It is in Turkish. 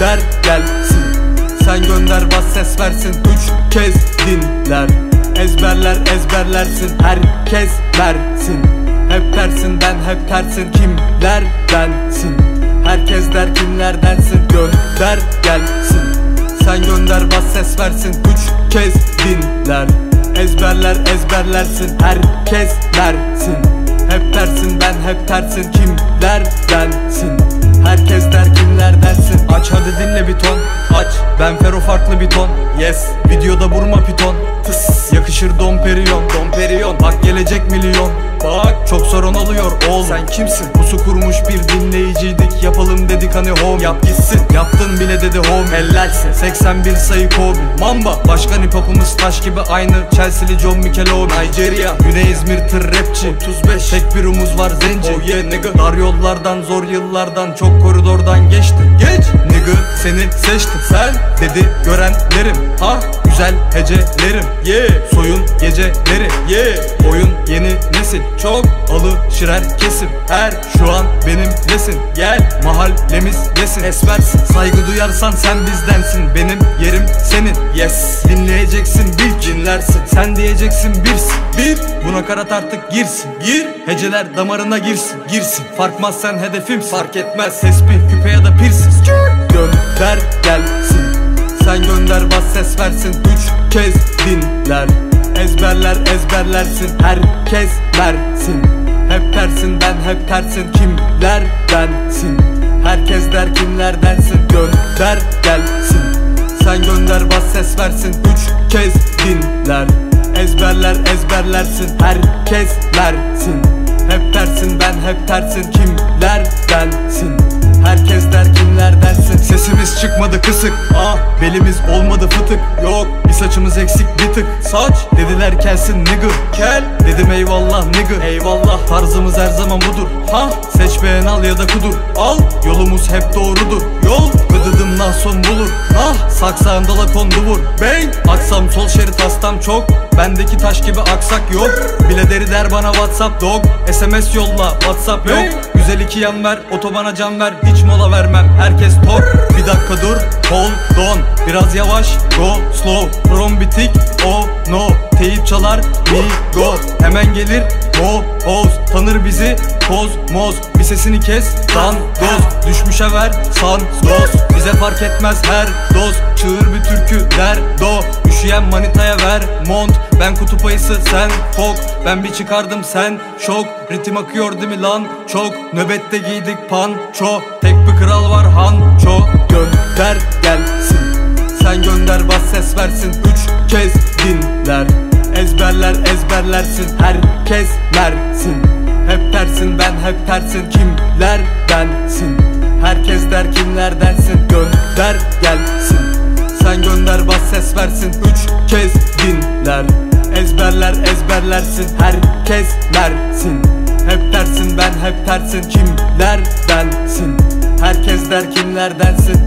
gönder gelsin. Sen gönder bas ses versin. Üç kez dinler. Ezberler ezberlersin. Herkes versin. Hep tersinden hep tersin. Kimlerdensin Herkes der kimlerdensin Gönder gelsin. Sen gönder bas ses versin. Üç kez dinler. Ezberler ezberlersin. Herkes versin. Hep tersinden hep tersin. Kimlerdensin hadi dinle bir ton. Aç. Ben Fero farklı bir ton. Yes. Videoda vurma piton. Tıs. Yakışır Dom Perignon Dom Perignon Bak gelecek milyon. Bak. Çok sorun oluyor oğlum. Sen kimsin? Pusu kurmuş bir dinleyiciydik. Yapalım dedik hani home. Yap gitsin. Yaptın bile dedi home. Hellalsin 81 sayı Kobe Mamba. Başkan hip hopumuz taş gibi aynı. Chelsea'li John Michelobi Nigeria. Güney İzmir tır rapçi. 35 Tek bir umuz var zenci. Oh yeah nigga. Dar yollardan zor yıllardan Çok koridordan geçti seni seçtim Sen dedi görenlerim. Ha güzel hecelerim. Yeah. Soyun geceleri. Yeah. Oyun yeni nesil. Çok alışır herkesim Her şu an benim nesin Gel mahallemiz desin Esmersin saygı duyarsan sen bizdensin. Benim yerim senin. Yes. Dinleyeceksin bil dinlersin. Sen diyeceksin birsin. Bir buna karat artık girsin. Gir heceler damarına girsin. Girsin. Farkmaz sen hedefim Fark etmez. Tespih küpe ya da piercing ezberlersin Herkes versin. Hep tersinden hep tersin Kimlerdensin Herkes der kimlerdensin Gönder gelsin. Sen gönder bas ses versin Üç kez dinler. Ezberler ezberlersin Herkes versin. Hep tersinden hep tersin Kimlerdensin Herkes der kimlerdensin Sesimiz çıkmadı kısık. Ah belimiz olmadı fıtık Yok. Bir saçımız eksik tık Saç. Dediler kelsin nigga Kel. Dedim eyvallah nigga Eyvallah. Tarzımız her zaman budur. Ha? Seç beğen al ya da kudur. Al. Yolumuz hep doğrudur. Yol. Ödedim nah son bulur? Nah saksağın dala kondu vur. Bang aksam sol şerit hastam çok Bendeki taş gibi aksak yok. Bile deri der bana whatsapp dog. SMS yolla whatsapp yok. Güzel iki yan ver otobana can ver. Hiç mola vermem herkes tok. Bir dakika dur hold on. Biraz yavaş go slow. From bitik oh no. Teyip çalar mi go. Hemen gelir mo hoz Tanır bizi kozmos Bir sesini kes dan doz. Düşmüşe ver san doz. Bize fark etmez her doz. Çığır bir türkü der do Üşüyen manitaya ver mont. Ben kutup ayısı sen fok Ben bir çıkardım sen şok. Ritim akıyor değil mi lan? Çok. Nöbette giydik panço. Tek bir kral var hanço. Gönder gelsin. Sen gönder bas ses versin. Üç kez dinler. Ezberler ezberlersin. Herkes versin Hep tersin ben hep tersin. Kimlerdensin Herkes der kimlerdensin Gönder gelsin. Sen gönder bas ses kez dinler. Ezberler ezberlersin. Herkes versin Hep tersin ben hep tersin Kimlerdensin Herkes der kimlerdensin